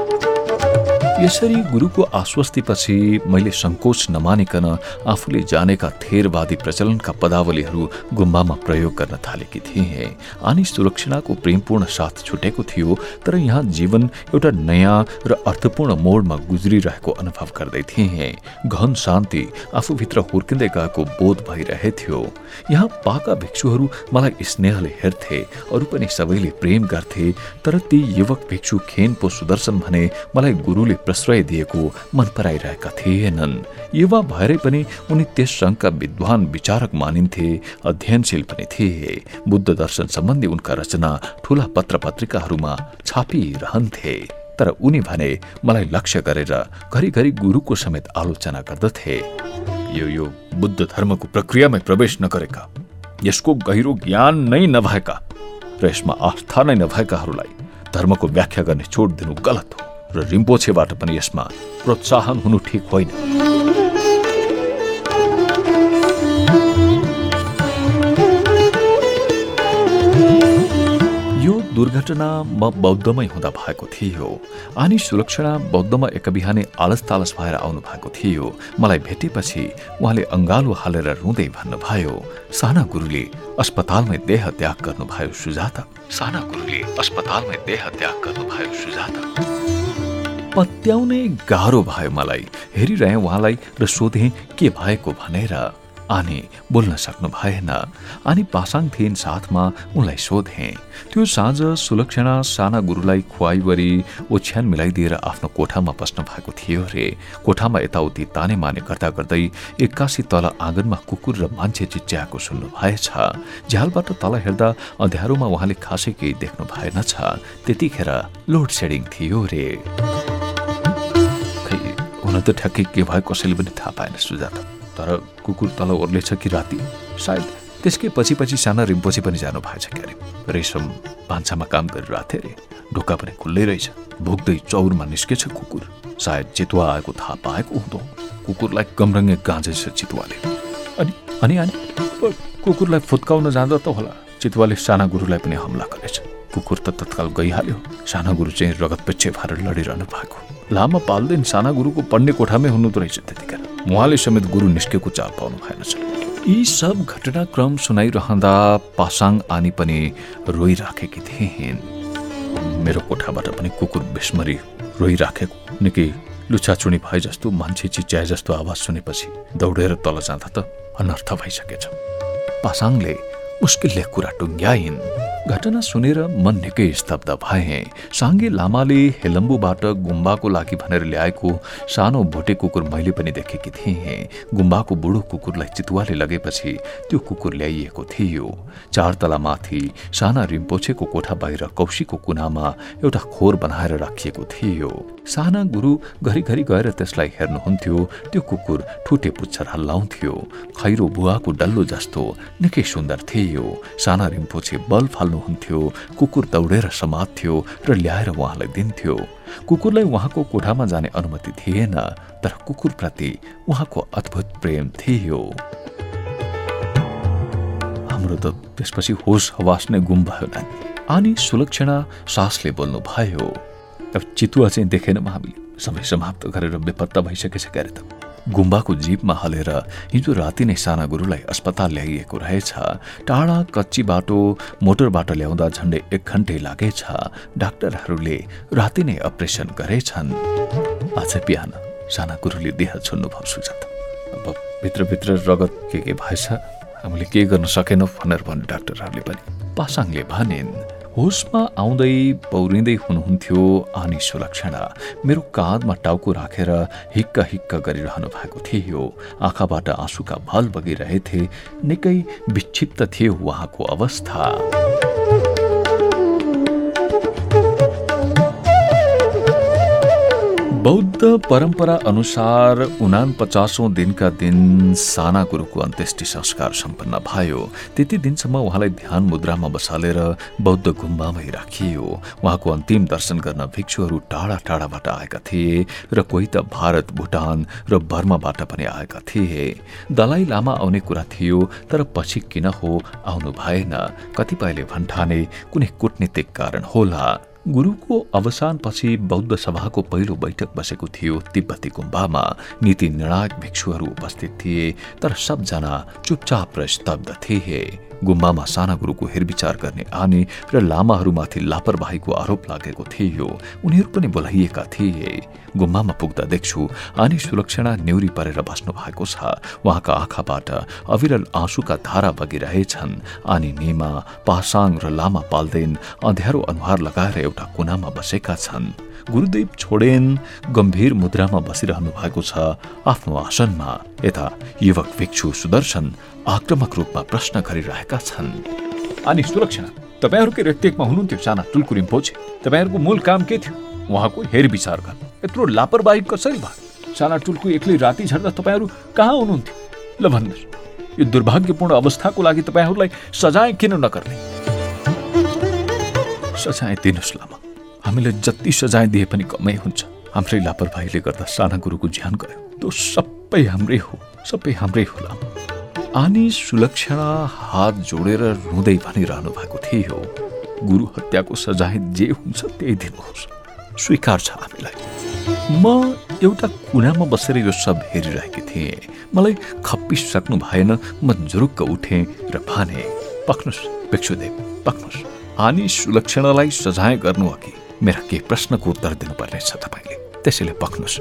यसरी गुरुको आश्वस्तिपछि मैले सङ्कोच नमानिकन आफूले जानेका थेरवादी प्रचलनका पदावलीहरू गुम्बामा प्रयोग गर्न थालेकी थिएँ। अनि सुरक्षाको प्रेमपूर्ण साथ छुटेको थियो, तर यहाँ जीवन एउटा नयाँ र अर्थपूर्ण मोडमा गुज्रिरहेको अनुभव गर्दै थिएँ। घन शान्ति आफूभित्र हुर्किँदै गएको बोध भइरहेथ्यो यहाँ पाका भिक्षुहरू मलाई स्नेहले हेर्थे, अरू पनि सबैले प्रेम गर्थे, तर ती युवक भिक्षु खेनको सुदर्शन भने मलाई गुरुले प्रश्रय दिएको मन पराइरहेका थिएनन्। युवा भएरै पनि उनी त्यस सङ्घका विद्वान विचारक मानिन्थे अध्ययनशील पनि थिए। बुद्ध दर्शन सम्बन्धी उनका रचना ठूला पत्र पत्रिकाहरूमा छापिरहन्थे। तर उनी भने मलाई लक्ष्य गरेर घरिघरि गुरुको समेत आलोचना गर्दथे। यो यो बुद्ध धर्मको प्रक्रियामै प्रवेश नगरेका यसको गहिरो ज्ञान नै नभएका र यसमा आस्था नै नभएकाहरूलाई धर्मको व्याख्या गर्ने छोड दिनु गलत हो। र रिम्पोछेबाट पनि यसमा प्रोत्साहन हुनु ठिक होइन। दुर्घटना म बौद्धमै हुँदा भएको थियो। अनि सुरक्षा बौद्धमा एक बिहानै आलस तालस भएर आउनु भएको थियो। मलाई भेटेपछि उहाँले अङ्गालो हालेर रुँदै भन्नुभयो साना गुरुले अस्पतालमै देह त्याग गर्नुभयो सुजाता। साना गुरुले अस्पतालमै देह त्याग गर्नुभयो सुजाता। पत्याउने गाह्रो भयो मलाई। हेरिरहे उहाँलाई र सोधे के भएको भनेर? अनि बोल्न सक्नु भएन। अनि पासाङ थिइन् साथमा उनलाई सोधे। त्यो साँझ सुलक्षणा साना गुरुलाई खुवाइवरी ओछ्यान मिलाइदिएर आफ्नो कोठामा बस्न भएको थियो रे। कोठामा यताउति ताने माने गर्दा गर्दै एक्कासी तल आँगनमा कुकुर र मान्छे चिच्याएको सुन्नु भएछ। झ्यालबाट तल हेर्दा अँध्यारोमा उहाँले खासै केही देख्नु भएनछ त्यतिखेर लोड सेडिङ थियो रे। हुन त ठ्याक्कै के भयो कसैले पनि थाहा पाएन सुजाता। तर कुकुर तल ओर्लेछ कि राति? सायद त्यसकै पछि पछि साना रिम्पोसी पनि जानु भएछ क्यारे। रेशम भान्सामा काम गरिरहेको थिएँ अरे ढोका पनि खुल्लै रहेछ। भोग्दै चौरमा निस्केछ कुकुर। सायद चितुवा आएको थाहा पाएको हुँदो। कुकुरलाई कमरङ्गे गाँजेछ चितुवाले। अनि अनि अनि कुकुरलाई फुत्काउन जाँदा त होला। चितुवाले साना गुरुलाई पनि हमला गरेछ। कुकुर त तत्काल गइहाल्यो। साना गुरु चाहिँ रगत पेच्छे भएर लडिरहनु भएको। लामा पाल्दैन साना गुरुको पढ्ने कोठामै हुनुहुँदो रहेछ त्यतिखेर। उहाँले समेत गुरु निस्केको चाल पाउनु भएनछ यी सब घटनाक्रम सुनाइरहँदा पासाङ आनी पनि रोइराखेकी थिइन्। मेरो कोठाबाट पनि कुकुर बेसमरी रोइराखेको निकै लुछाचुनी भए जस्तो मान्छे चिच्याए जस्तो आवाज सुनेपछि दौडेर तल जाँदा त अनर्थ भइसकेछ। पासाङले मुस्किलले कुरा टुङ्ग्याइन्। घटना सुनेर मन निकै स्तब्ध भए। साङ्गे लामाले हेलम्बुबाट गुम्बाको लागि भनेर ल्याएको सानो भोटे कुकुर मैले पनि देखेकी थिएँ। गुम्बाको बुढो कुकुरलाई चितुवाले लगेपछि त्यो कुकुर ल्याइएको थियो। चार तला माथि साना रिम्पोछेको कोठा बाहिर कौशीको कुनामा एउटा खोर बनाएर राखिएको थियो। साना गुरु घरिघरि गएर त्यसलाई हेर्नुहुन्थ्यो। त्यो कुकुर ठुटे पुच्छर हल्लाउँथ्यो। खैरो बुवाको डल्लो जस्तो निकै सुन्दर थियो। साना रिम्पोछे बल फाल्नु गर्नुहुन्थ्यो कुकुर दौडेर समात्थ्यो र ल्याएर उहाँलाई दिन्थ्यो। कुकुरलाई उहाँको कोठामा जाने अनुमति थिएन तर कुकुरप्रति उहाँको अद्भुत प्रेम थियो। हाम्रो त त्यसपछि होस हवास नै गुम भयो नानी अनि सुलक्षणा सासले बोल्नु भयो चितुवा चाहिँ देखेनौँ हामीले सबै समाप्त गरेर बेपत्ता भइसकेछ क्यारे त। गुम्बाको जीपमा हलेर हिजो राति नै साना गुरुलाई अस्पताल ल्याइएको रहेछ। टाढा कच्ची बाटो मोटरबाट ल्याउँदा झन्डै एक घन्टै लागेछ। डाक्टरहरूले राति नै अपरेसन गरेछन्। आज बिहान साना गुरुले देह छोड्नुभयो सुजात। अब भित्रभित्र रगत के के भएछ? हामीले के गर्न सकेनौँ भनेर भन्नु डाक्टरहरूले पनि। पासाङले भनिन् होसमा आउँदै पौरिँदै हुनुहुन्थ्यो आनी सुलक्षणा मेरो काँधमा टाउको राखेर हिक्क हिक्क गरिरहनु भएको थियो। आँखाबाट आँसुका भल बगिरहेथे। निकै विक्षिप्त थियो उहाँको अवस्था। बौद्ध परम्परा अनुसार उना पचासौँ दिनका दिन साना गुरुको अन्त्येष्टि संस्कार सम्पन्न भयो। त्यति दिनसम्म उहाँलाई ध्यान मुद्रामा बसालेर बौद्ध गुम्बामै राखियो। उहाँको अन्तिम दर्शन गर्न भिक्षुहरू टाढा टाढाबाट आएका थिए र कोही त भारत भुटान र बर्माबाट पनि आएका थिए। दलाई लामा आउने कुरा थियो तर पछि किन हो आउनु भएन। कतिपयले भन्ठाने कुनै कुटनीतिक कारण होला। गुरुको अवसानपछि बौद्ध सभाको पहिलो बैठक बसेको थियो तिब्बती गुम्बामा नीति निर्णायक भिक्षुहरू उपस्थित थिए तर सबजना चुपचाप र स्तब्ध थिए। गुम्बामा साना गुरुको हेरविचार गर्ने आने र लामाहरूमाथि लापरवाहीको आरोप लागेको थियो। उनीहरू पनि बोलाइएका थिए। गुम्बामा पुग्दा देख्छु आनी सुलक्षणा न्युरी परेर बस्नु भएको छ। उहाँका आँखाबाट अविरल आँसुका धारा बगिरहेछन्। अनि नेमा पासाङ र लामा पाल्देन अँध्यारो अनुहार लगाएर एउटा कुनामा बसेका छन्। गुरुदेव छोडेन गम्भीर मुद्रामा बसिरहनु भएको छ आफ्नो आसनमा। यता युवक भिक्षु सुदर्शन आक्रमक रूपमा प्रश्न गरिरहेका छन्। अनि सुरक्षा तपाईँहरूकै रेखदेखमा हुनुहुन्थ्यो साना टुल्कुरिम पोछे तपाईँहरूको मूल काम के थियो? उहाँको हेर विचार गर्नु। यत्रो लापरवाही कसरी भयो? साना टुल्कु एक्लै राति झर्दा तपाईँहरू कहाँ हुनुहुन्थ्यो? ल भन्नुहोस् यो दुर्भाग्यपूर्ण अवस्थाको लागि तपाईँहरूलाई सजाय किन नगर्ने? सजाय दिनुहोस् लामा हामीले जति सजाय दिए पनि कमै हुन्छ। हाम्रै लापरवाहीले गर्दा साना गुरुको ज्यान गयो। त्यो सबै हाम्रै हो सबै हाम्रै होला। आनी सुलक्षणा हात जोडेर रुँदै भनिरहनु भएको थियो गुरु हत्याको सजाय जे हुन्छ त्यही दिनुहोस्। स्वीकार छ हामीलाई। म एउटा कुनामा बसेर यो सब हेरिरहेकी थिएँ। मलाई खप्पिसक्नु भएन म जुरुक्क उठेँ र भने पक्नुहोस् भिक्षुदेव पक्नुहोस् हानि सुलक्षणालाई सजाय गर्नु अघि। मेरा केही प्रश्नको उत्तर दिनुपर्नेछ तपाईँले। त्यसैले पक्नुहोस्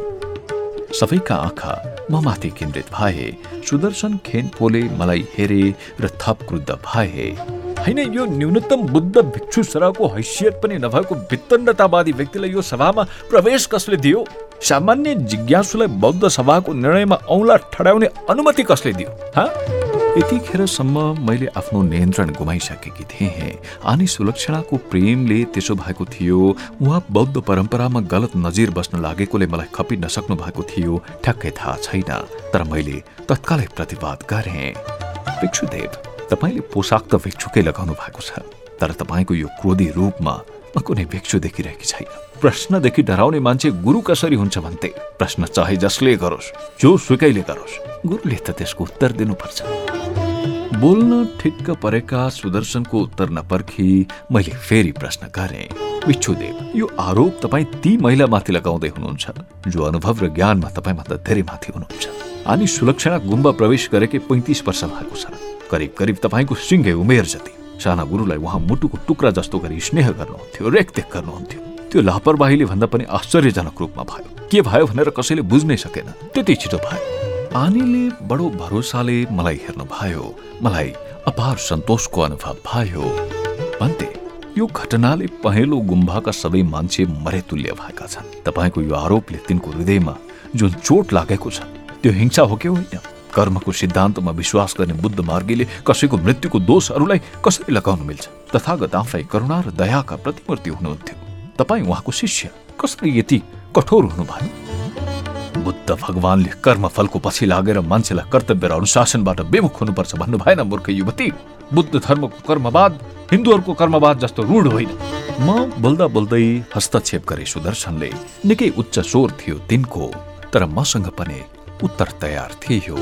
सबैका आँखा म माथि केन्द्रित भए सुदर्शन खेनपोले मलाई हेरे र थप क्रुद्ध भए। होइन यो न्यूनतम बुद्ध भिक्षु सरको हैसियत पनि नभएको वित्तण्डतावादी व्यक्तिलाई यो सभामा प्रवेश कसले दियो? सामान्य जिज्ञासुलाई बौद्ध सभाको निर्णयमा औँला ठडाउने अनुमति कसले दियो? हा? यतिखेरसम्म मैले आफ्नो नियन्त्रण गुमाइसकेकी थिएँ अनि सुलक्षणाको प्रेमले त्यसो भएको थियो उहाँ बौद्ध परम्परामा गलत नजिर बस्न लागेकोले मलाई खपि नसक्नु भएको थियो ठ्याक्कै थाहा छैन तर मैले तत्कालै प्रतिवाद गरेँ। भिक्षुदेव तपाईँले पोसाक त भिक्षुकै लगाउनु भएको छ तर तपाईँको यो क्रोधी रूपमा म कुनै भिक्षु देखिरहेकी छैन। प्रश्नदेखि डराउने मान्छे गुरु कसरी हुन्छ भन्थे? प्रश्न चाहे जसले गरोस् जो सुकैले गरोस् गुरुले त त्यसको उत्तर दिनुपर्छ। बोल्न ठिक्क परेका सुदर्शनको उत्तर नपर्खी मैले फेरि प्रश्न गरेँ विच्छुदेव यो आरोप तपाईँ ती महिलामाथि लगाउँदै हुनुहुन्छ जो अनुभव र ज्ञानमा तपाईँभन्दा धेरै माथि हुनुहुन्छ। अनि सुलक्षणा गुम्बा प्रवेश गरेकै पैँतिस वर्ष भएको छ। करिब करिब तपाईँको सिङ्गे उमेर जति। साना गुरुलाई उहाँ मुटुको टुक्रा जस्तो गरी स्नेह गर्नुहुन्थ्यो रेखदेख गर्नुहुन्थ्यो। त्यो लापरवाहीले भन्दा पनि आश्चर्यजनक रूपमा भयो। के भयो भनेर कसैले बुझ्नै सकेन। त्यति छिटो भयो। आनीले बडो भरोसाले मलाई हेर्नु भयो मलाई अपार सन्तोषको अनुभव भयो। भन्थे यो घटनाले पहेँलो गुम्बाका सबै मान्छे मरेतुल्य भएका छन्। तपाईँको यो आरोपले तिनको हृदयमा जुन चोट लागेको छ त्यो हिंसा हो कि होइन? कर्मको सिद्धान्तमा विश्वास गर्ने बुद्ध मार्गीले कसैको मृत्युको दोषहरूलाई कसरी लगाउन मिल्छ? तथागत आफै करुणा र दयाका प्रतिमूर्ति हुनुहुन्थ्यो। तपाईँ उहाँको शिष्य। कसरी यति कठोर हुनुभयो बुद्ध भगवानले कर्मफलको पछि लागेर मान्छेलाई कर्तव्य र अनुशासनबाट बेमुख हुनुपर्छ भन्नु भएन मूर्ख युवती। बुद्ध धर्मको कर्मवाद हिन्दूहरूको कर्मवाद जस्तो रूढ होइन। म बोल्दा बोल्दै हस्तक्षेप गरे सुदर्शनले निकै उच्च स्वर थियो तिनको तर मसँग पनि उत्तर तयार थियो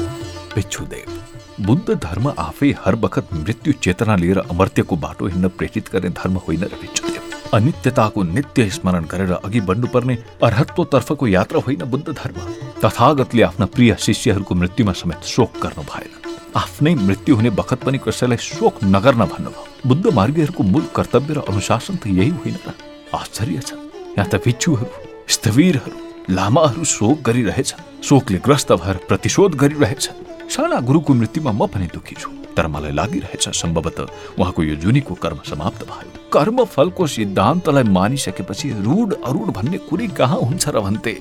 भिक्षुदेव। बुद्ध धर्म आफै हर बखत मृत्यु चेतना लिएर अमर्त्यको बाटो हिँड्न प्रेरित गर्ने धर्म होइन र भिक्षुदेव। अनित्यताको नित्य स्मरण गरेर अघि बढ्नुपर्ने अर्हत्वतर्फको यात्रा होइन बुद्ध धर्म। तथागतले आफ्ना प्रिय शिष्यहरूको मृत्युमा समेत शोक गर्नु भएन। आफ्नै मृत्यु हुने बखत पनि कसैलाई शोक नगर्न भन्नुभयो। बुद्ध मार्गीहरूको मूल कर्तव्य र अनुशासन त यही होइन र आश्चर्य छ। यहाँ त भिक्षुहरू स्थवीरहरू लामाहरू शोक गरिरहेछन्। शोकले ग्रस्त भएर प्रतिशोध गरिरहेछन्। साना गुरुको मृत्युमा म पनि दुखी छु तर मलाई लागिरहेछ सम्भवतः उहाँको यो जुनीको कर्म समाप्त भयो। कर्म फलको सिद्धान्तलाई मानिसकेपछि रूढ अरूढ भन्ने कुरै कहाँ हुन्छ र भन्थे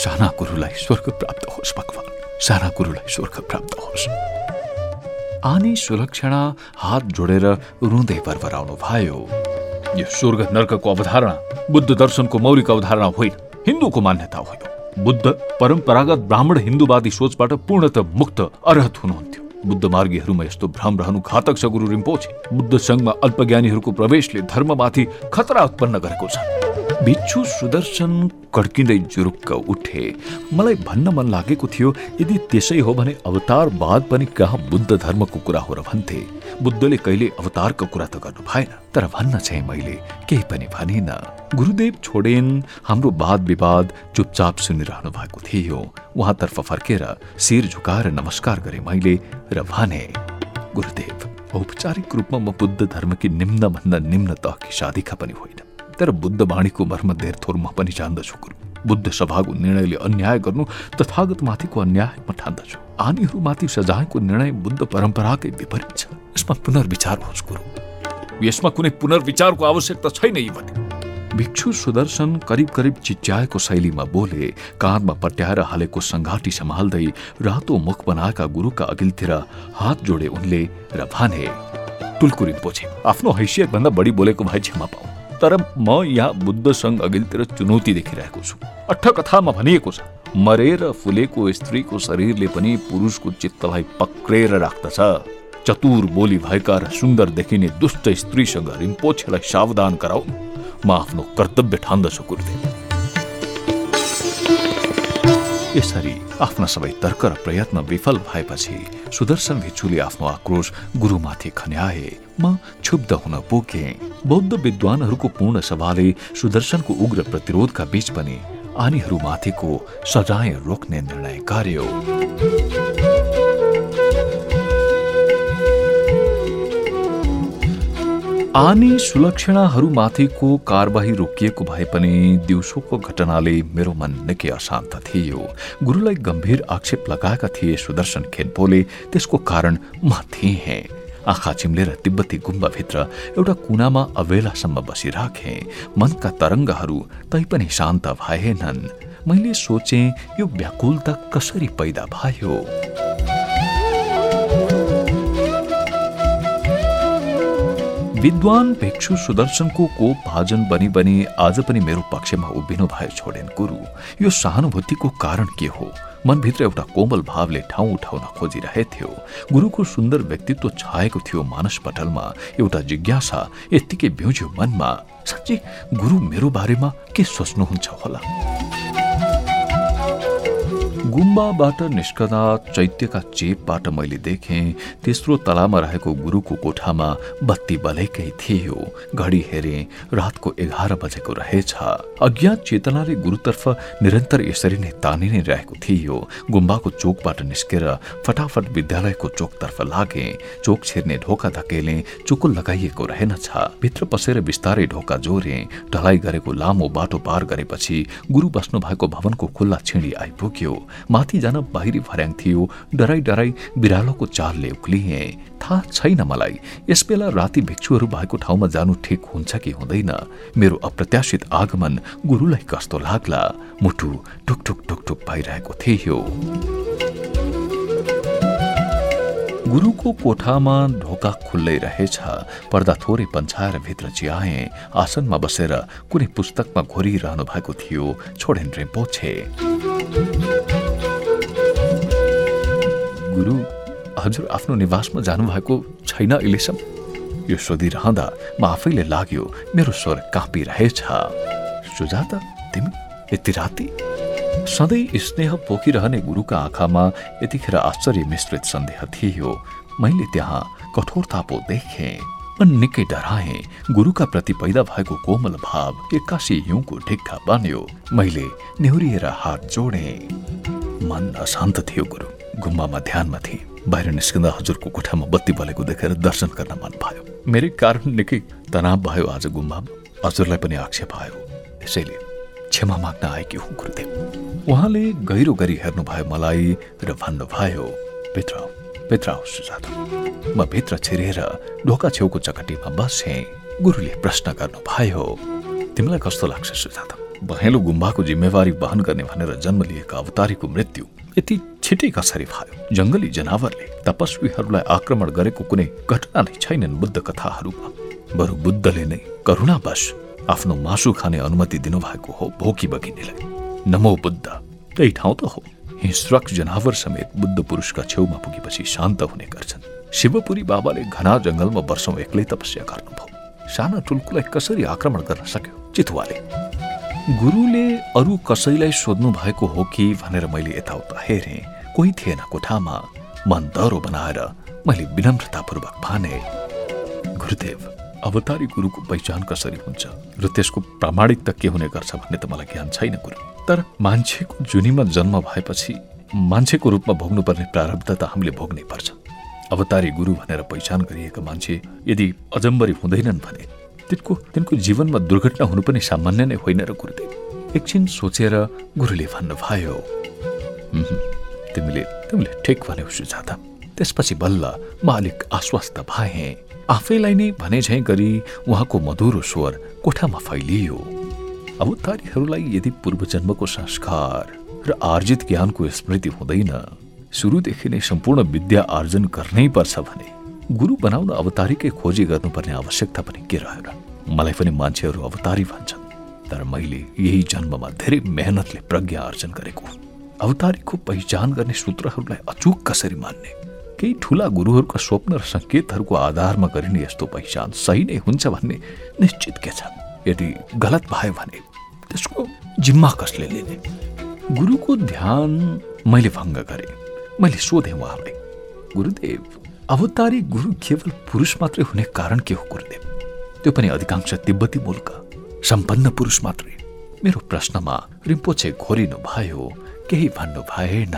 साना गुरुलाई स्वर्ग प्राप्त होस् भगवान। साना गुरुलाई स्वर्ग प्राप्त होस्। आनी सुलक्षणा हात जोडेर रुँदै बरबराउनु भयो यो स्वर्ग नर्कको अवधारणा बुद्ध दर्शनको मौलिक अवधारणा होइन। हिन्दूको मान्यता हो बुद्ध परम्परागत ब्राह्मण हिन्दूवादी सोचबाट पूर्णत मुक्त अर्हत हुनुहुन्थ्यो। बुद्ध मार्गीहरूमा यस्तो भ्रम रहनु घातक छ गुरु रिम्पोछे बुद्ध सङ्घमा अल्पज्ञानीहरूको प्रवेशले धर्ममाथि खतरा उत्पन्न गरेको छ। भिक्षु सुदर्शन कड्किँदै जुरुक्क उठे। मलाई भन्न मन लागेको थियो यदि त्यसै हो भने अवतारवाद पनि कहाँ बुद्ध धर्मको कुरा हो र भन्थे। बुद्धले कहिले अवतारको कुरा त गर्नु भएन तर भन्न चाहिँ मैले केही पनि भनिन। गुरुदेव छोडेन हाम्रो वाद विवाद चुपचाप सुनिरहनु भएको थियो। उहाँतर्फ फर्केर शिर झुकाएर नमस्कार गरे मैले र भने गुरुदेव औपचारिक रूपमा म बुद्ध धर्मकी निम्न भन्दा निम्न तहकी साधिका पनि होइन। तर बुद्ध वाणीको मर्म धेर थोर म पनि जान्दछु गुरु। बुद्ध सभाको निर्णयले अन्याय गर्नु तथागत माथिको अन्याय म ठान्दछु। आनीहरूमाथि सजायको निर्णय बुद्ध परम्पराकै विपरीत छ। यसमा पुनर्विचार होस् गुरु। यसमा कुनै पुनर्विचारको आवश्यकता छैन यी भने भिक्षु सुदर्शन करिब करिब चिच्याएको शैलीमा बोले काँधमा पट्याएर हालेको सङ्घाटी सम्हाल्दै रातो मुख बनाएका गुरुका अघिल्तिर हात जोडे उनले र भने टुल्कुरी पोछे आफ्नो हैसियत भन्दा बढी बोलेको भए क्षमा पाऊ। तर म यहाँ बुद्ध सङ्घ अघिल्तिर चुनौती देखिरहेको छु। अठ कथामा भनिएको छ मरेर फुलेको स्त्रीको शरीरले पनि पुरुषको चित्तलाई पक्रेर राख्दछ। चतुर बोली भएका र सुन्दर देखिने दुष्ट स्त्रीसँग रिम्पोछेलाई सावधान गराउ म आफ्नो कर्तव्य ठान्दछु गुरुदेव। यसरी आफ्ना सबै तर्क र प्रयत्न विफल भएपछि सुदर्शन भिक्षुले आफ्नो आक्रोश गुरुमाथि खन्याए। म क्षुब्ध हुन पुगे। बौद्ध विद्वानहरूको पूर्ण सभाले सुदर्शनको उग्र प्रतिरोधका बीच पनि आनीहरूमाथिको सजाय रोक्ने निर्णय गर्यो। आनी सुलक्षणाहरूमाथिको कारवाही रोकिएको भए पनि दिउँसोको घटनाले मेरो मन निकै अशान्त थियो। गुरुलाई गम्भीर आक्षेप लगाएका थिए सुदर्शन खेन्पोले। त्यसको कारण म थिएँ। आँखा चिम्लेर तिब्बती गुम्बाभित्र एउटा कुनामा अवेलासम्म बसिराखे। मनका तरङ्गहरू तैपनि शान्त भएनन्। मैले सोचे यो व्याकुलता कसरी पैदा भयो? विद्वान भिक्षु सुदर्शनको कोप भाजन बनी बनी आज पनि मेरो पक्षमा उभिनु भयो छोडेन गुरु। यो सहानुभूतिको कारण के हो? मनभित्र एउटा कोमल भावले ठाउँ उठाउन खोजिरहेथ्यो। गुरुको सुन्दर व्यक्तित्व छाएको थियो मानस पटलमा। एउटा जिज्ञासा यत्तिकै भ्युज्यो मनमा साँच्चै गुरु मेरो बारेमा के सोच्नुहुन्छ होला? गुम्बाबाट निस्कदा चैत्यका चेपबाट मैले देखेँ तेस्रो तलामा रहेको गुरुको कोठामा बत्ती बलेकै थियो। घडी हेरे रातको एघार बजेको रहेछ। अज्ञात चेतनाले गुरुतर्फ निरन्तर यसरी नै तानि नै रहेको थियो। गुम्बाको चोकबाट निस्केर फटाफट विद्यालयको चोकतर्फ लागे। चोक छिर्ने ढोका धकेले चुकुल लगाइएको रहेनछ। भित्र पसेर बिस्तारै ढोका जोरे। ढलाइ गरेको लामो बाटो पार गरेपछि गुरु बस्नु भएको भवनको खुल्ला छिडी आइपुग्यो। माथि जान बाहिरी भर्याङ थियो। डराई डराई बिरालोको चालले उक्लिए। थाहा छैन मलाई यस बेला राति भिक्षुहरू भएको ठाउँमा जानु ठिक हुन्छ कि हुँदैन। मेरो अप्रत्याशित आगमन गुरुलाई कस्तो लाग्ला। मुटु टुकटुक टुकटुक भइरहेको थियो। गुरुको कोठामा ढोका खुल्लै रहेछ। पर्दा थोरै पन्छाएर भित्र चियाए। आसनमा बसेर कुनै पुस्तकमा घोरिरहनु भएको थियो। छोडेन पोछे। गुरु हजुर आफ्नो निवासमा जानुभएको छैन अहिलेसम्म? यो सोधिरहँदा म आफैले लाग्यो मेरो स्वर काँपिरहेछ। सुजाता तिमी यति राति सधैँ स्नेह पोखिरहने गुरुका आँखामा यतिखेर आश्चर्य मिश्रित सन्देह थियो। मैले त्यहाँ कठोरता पो देखेँ निकै डराए। गुरुका प्रति पैदा भएको कोमल भाव एक्कासी हिउँको ढिक्का बन्यो। मैले नेहुरिएर हात जोडे। मन अशान्त थियो गुरु। गुम्बामा ध्यानमा थिएँ। बाहिर निस्किँदा हजुरको कोठामा बत्ती बलेको देखेर दर्शन गर्न मन भयो मेरै कारण निकै तनाव भयो आज गुम्बामा। हजुरलाई पनि आक्षेप आयो। यसैले क्षमा माग्न आएकी हुँ गुरुदेव। उहाँले गहिरो गरी हेर्नुभयो मलाई र भन्नुभयो भित्र भित्र सुजाता। म भित्र छिरेर ढोका छेउको चकटीमा बसेँ। गुरुले प्रश्न गर्नुभयो तिमीलाई कस्तो लाग्छ सुजाता? बहेलो गुम्बाको जिम्मेवारी वहन गर्ने भनेर जन्म लिएका अवतारीको मृत्यु यति छिटै कसरी भयो? जङ्गली जनावरले तपस्वीहरूलाई आक्रमण गरेको कुनै घटना नै छैनन् बुद्ध कथाहरूमा। बरु बुद्धले नै करुणावश आफ्नो मासु खाने अनुमति दिनुभएको हो भोकी बगिनीलाई नमो बुद्ध त्यही ठाउँ त हो। हिंस्रक जनावर समेत बुद्ध पुरुषका छेउमा पुगेपछि शान्त हुने गर्छन्। शिवपुरी बाबाले घना जङ्गलमा वर्षौं एक्लै तपस्या गर्नुभयो। साना टुल्कुलाई कसरी आक्रमण गर्न सक्यो चितुवाले? गुरुले अरू कसैलाई सोध्नु भएको हो कि भनेर मैले यताउता हेरेँ। कोही थिएन कोठामा। मन दह्रो बनाएर मैले विनम्रतापूर्वक भने गुरुदेव अवतारी गुरुको पहिचान कसरी हुन्छ? र त्यसको प्रामाणिकता के हुने गर्छ भन्ने त मलाई ज्ञान छैन गुरु। तर मान्छेको जुनीमा जन्म भएपछि मान्छेको रूपमा भोग्नुपर्ने प्रारब्ध त हामीले भोग्नै पर्छ। अवतारी गुरु भनेर पहिचान गरिएका मान्छे यदि अजम्बरी हुँदैनन् भने तिनको तिनको जीवनमा दुर्घटना हुनु पनि सामान्य नै होइन र गुरुदेव। एकछिन सोचेर गुरुले भन्नुभयो तिमीले तिमीले ठिक भन्यौ सुजाता त्यसपछि बल्ल म अलिक आश्वस्त भए। आफैलाई नै भने झै गरी उहाँको मधुरो स्वर कोठामा फैलियो। अवतारीहरूलाई यदि पूर्वजन्मको संस्कार र आर्जित ज्ञानको स्मृति हुँदैन सुरुदेखि नै सम्पूर्ण विद्या आर्जन गर्नै पर्छ भने गुरु बनाउन अवतारीकै खोजी गर्नुपर्ने आवश्यकता पनि के रहेन मलाई पनि मान्छेहरू अवतारी भन्छन् तर मैले यही जन्ममा धेरै मेहनतले प्रज्ञा आर्जन गरेको अवतारीको पहिचान गर्ने सूत्रहरूलाई अचुक कसरी मान्ने केही ठुला गुरुहरूका स्वप्न र सङ्केतहरूको आधारमा गरिने यस्तो पहिचान सही नै हुन्छ भन्ने निश्चित के छ यदि गलत भयो भने त्यसको जिम्मा कसले लिने गुरुको ध्यान मैले भङ्ग गरेँ मैले सोधेँ उहाँलाई गुरुदेव अवतारी गुरु केवल पुरुष मात्रै हुने कारण के हो गुरुदेव? त्यो पनि अधिकांश तिब्बती मूलका सम्पन्न पुरुष मात्रै। मेरो प्रश्नमा रिम्पोछे घोरिनु भयो केही भन्नु भएन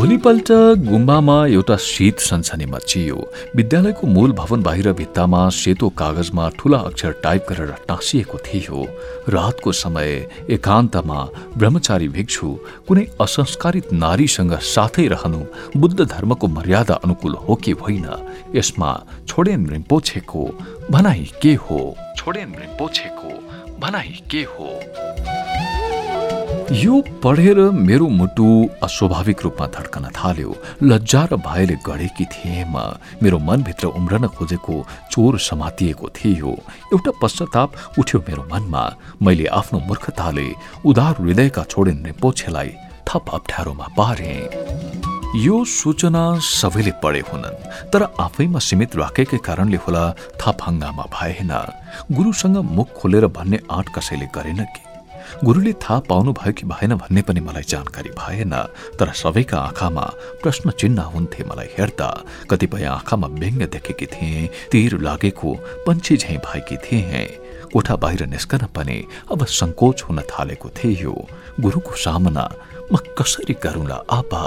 भोलिपल्ट गुम्बामा एउटा शीत सन्सनी मचियो विद्यालयको मूल भवन बाहिर भित्तामा सेतो कागजमा ठूला अक्षर टाइप गरेर टाँसिएको थियो। रातको समय एकान्तमा ब्रह्मचारी भिक्षु कुनै असंस्कारित नारीसँग साथै रहनु बुद्ध धर्मको मर्यादा अनुकूल हो कि होइन? यसमा छोडेन रिम्पोछेको भनाइ के हो? छोडेन रिम्पोछेको भनाइ के हो? यो पढेर मेरो मुटु अस्वाभाविक रूपमा धड्कन थाल्यो। लज्जा र भयले गढेकी थिएँ म। मेरो मनभित्र उम्रन खोजेको चोर समातिएको थियो। एउटा पश्चाताप उठ्यो मेरो मनमा। मैले आफ्नो मूर्खताले उदार हृदयका छोडिने पोछेलाई थप अप्ठ्यारोमा पारे। यो सूचना सबैले पढे हुनन् तर आफैमा सीमित राखेकै कारणले होला थप हङ्गामा भएन। गुरुसँग मुख खोलेर भन्ने आँट कसैले गरेन कि? गुरुले थाहा पाउनु भयो कि भएन भन्ने पनि मलाई जानकारी भएन तर सबैका आँखामा प्रश्न चिन्ह हुन्थे मलाई हेर्दा। कतिपय आँखामा व्यङ्ग देखेकी थिएँ तिर लागेको पन्छी झैँ भएकी थिएँ। कोठा बाहिर निस्कन पनि अब सङ्कोच हुन थालेको थियो। गुरुको सामना म कसरी गरौँला आबा?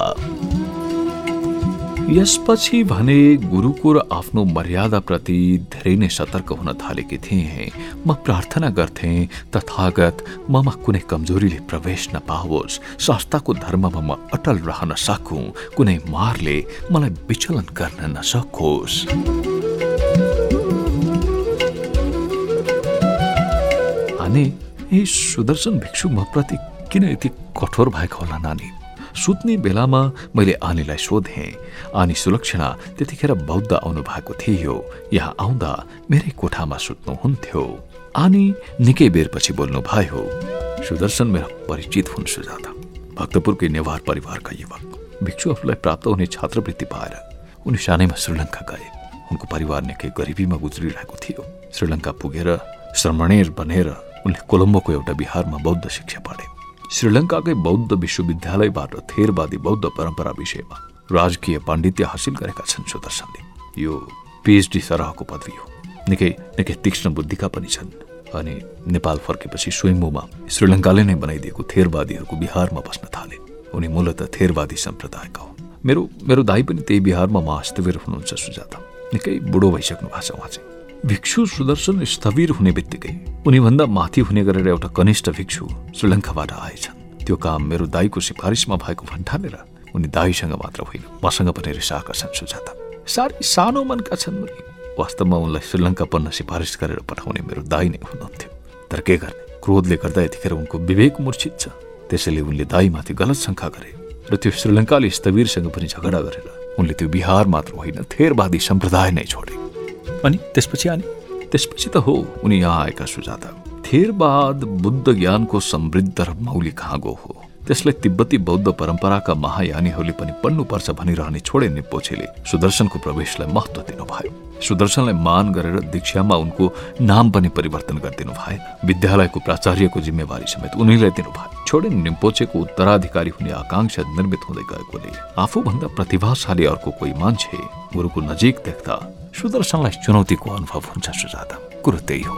यसपछि भने गुरुको र आफ्नो मर्यादाप्रति धेरै नै सतर्क हुन थालेकी थिएँ। म प्रार्थना गर्थे तथागत ममा कुनै कमजोरीले प्रवेश नपाओस्। संस्थाको धर्ममा म अटल रहन सकौँ। कुनै मारले मलाई विचलन गर्न नसकोस्। अनि ए सुदर्शन भिक्षु म प्रति किन यति कठोर भएको होला नानी? सुत्ने बेलामा मैले आनीलाई सोधेँ। आनी सुलक्षणा त्यतिखेर बौद्ध आउनु भएको थियो। यहाँ आउँदा मेरै कोठामा सुत्नुहुन्थ्यो। आनी निकै बेरपछि बोल्नु भयो सुदर्शन मेरा परिचित हुन् सुजाता। भक्तपुरकै नेवार परिवारका युवक। भिक्षुहरूलाई प्राप्त हुने छात्रवृत्ति पाएर उनी सानैमा श्रीलङ्का गए। उनको परिवार निकै गरिबीमा गुज्रिरहेको थियो। श्रीलङ्का पुगेर श्रमणेर बनेर उनले कोलम्बोको एउटा बिहारमा बौद्ध शिक्षा पढे। श्रीलङ्काकै बौद्ध विश्वविद्यालयबाट थेरवादी बौद्ध परम्परा विषयमा राजकीय पाण्डित्य हासिल गरेका छन् सुदर्शनले यो पिएचडी सरहको पदवी हो निकै निकै तीक्ष्ण बुद्धिका पनि छन् अनि नेपाल फर्केपछि स्वयम्भूमा श्रीलङ्काले नै बनाइदिएको थेरवादीहरूको बिहारमा बस्न थाले उनी मूलत थेरवादी सम्प्रदायका हो मेरो मेरो दाई पनि त्यही बिहारमा महास्तवीर हुनुहुन्छ सुजाता निकै बुढो भइसक्नु भएको छ उहाँ चाहिँ भिक्षु सुदर्शन स्थविर हुने बित्तिकै उनीभन्दा माथि हुने गरेर एउटा कनिष्ठ भिक्षु श्रीलङ्काबाट आएछन्। त्यो काम मेरो दाईको सिफारिसमा भएको भन्ठानेर उनी दाईसँग मात्र होइन मसँग पनि रिसाएका छन् सुजाता। साह्रै सानो मनका छन् वास्तवमा उनलाई श्रीलङ्का पढ्न सिफारिस गरेर पठाउने मेरो दाई नै हुनुहुन्थ्यो। तर के गर्ने? क्रोधले गर्दा यतिखेर उनको विवेक मूर्छित छ। त्यसैले उनले दाईमाथि गलत शङ्का गरे र त्यो श्रीलङ्काले स्थवीरसँग पनि झगडा गरेर उनले त्यो बिहार मात्र होइन थेरवादी सम्प्रदाय नै छोडे। अनि त्यसपछि अनि? त्यसपछि त हो उनी यहाँ आएका सुजाता। थेरवाद बुद्ध ज्ञानको समृद्ध र मौलिक हाँगो हो। त्यसलाई तिब्बती बौद्ध परम्पराका महायानीहरूले पनि पढ्नुपर्छ भनिरहने छोडे निपोछेले सुदर्शनको प्रवेशलाई महत्व दिनुभयो। सुदर्शनलाई मान गरेर दीक्षामा उनको नाम पनि परिवर्तन गरिदिनु भएन विद्यालयको प्राचार्यको जिम्मेवारी समेत उनीलाई दिनुभयो। छोडे निम्पोचेको उत्तराधिकारी हुने आकांक्षा निर्मित हुँदै गएकोले आफूभन्दा प्रतिभाशाली अर्को कोही मान्छे गुरुको नजिक देख्दा सुदर्शनलाई चुनौतीको अनुभव हुन्छ सुजाता कुरो त्यही हो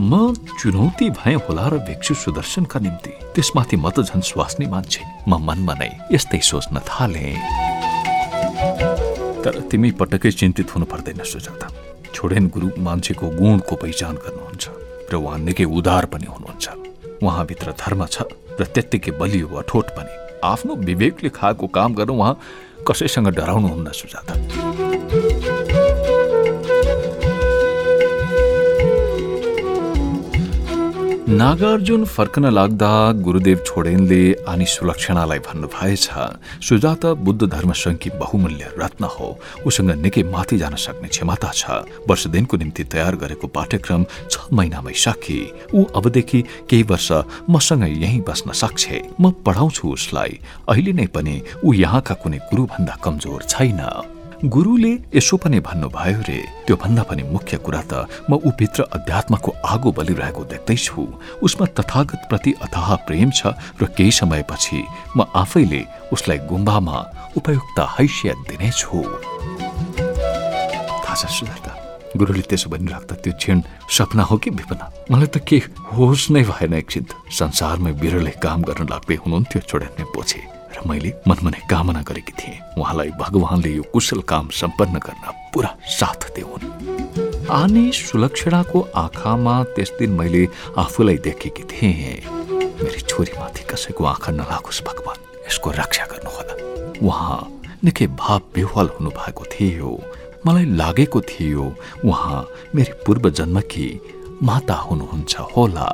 म चुनौती भए होला र भिक्षु सुदर्शनका निम्ति त्यसमाथि म त झन् स्वास्नी मान्छे म मनमा नै यस्तै सोच्न थाले तर तिमी पटक्कै चिन्तित हुनु पर्दैन सुजाता छोडेन गुरु मान्छेको गुणको पहिचान गर्नुहुन्छ र उहाँ निकै उदार पनि हुनुहुन्छ उहाँभित्र धर्म छ र त्यत्तिकै बलियो अठोट पनि आफ्नो विवेकले खाएको काम गर्न उहाँ कसैसँग डराउनुहुन्न सुजाता नागार्जुन फर्कन लाग्दा गुरुदेव छोडेनले अनि सुलक्षणालाई भन्नुभएछ सुजाता बुद्ध धर्म संघी बहुमूल्य रत्न हो। उसँग निकै माथि जान सक्ने क्षमता छ। वर्ष दिनको निम्ति तयार गरेको पाठ्यक्रम छ महिनामै सके ऊ अबदेखि केही वर्ष मसँग यही बस्न सक्छ। म पढाउँछु उसलाई। अहिले नै पनि ऊ यहाँका कुनै गुरु भन्दा कमजोर छैन। गुरुले यसो पनि भन्नुभयो रे त्यो भन्दा पनि मुख्य कुरा त म ऊभित्र अध्यात्मको आगो बलिरहेको देख्दैछु उसमा तथागत प्रति अथाह प्रेम छ र केही समयपछि म आफैले उसलाई गुम्बामा उपयुक्त हैसियत दिनेछु गुरुले त्यसो भनिराख्दा त्यो क्षण सपना हो कि विपना? मलाई त के होस् नै भएन एकछिन संसारमै बिरलै काम गर्न लाग्दै हुनुहुन्थ्यो छोडेर पोछे र मैले मनमनै कामना गरेकी थिएँ। उहाँलाई भगवानले यो कुशल काम सम्पन्न गर्न पुरा साथ देऊन् आने सुलक्षणाको आँखामा त्यस दिन मैले आफूलाई देखेकी थिएँ। मेरी छोरीमाथि कसैको आँखा नलागोस् भगवान यसको रक्षा गर्नुहोला। उहाँ निकै भाव विह्वल हुनु भएको थियो। मलाई लागेको थियो उहाँ मेरी पूर्व जन्मकी माता हुनुहुन्छ होला।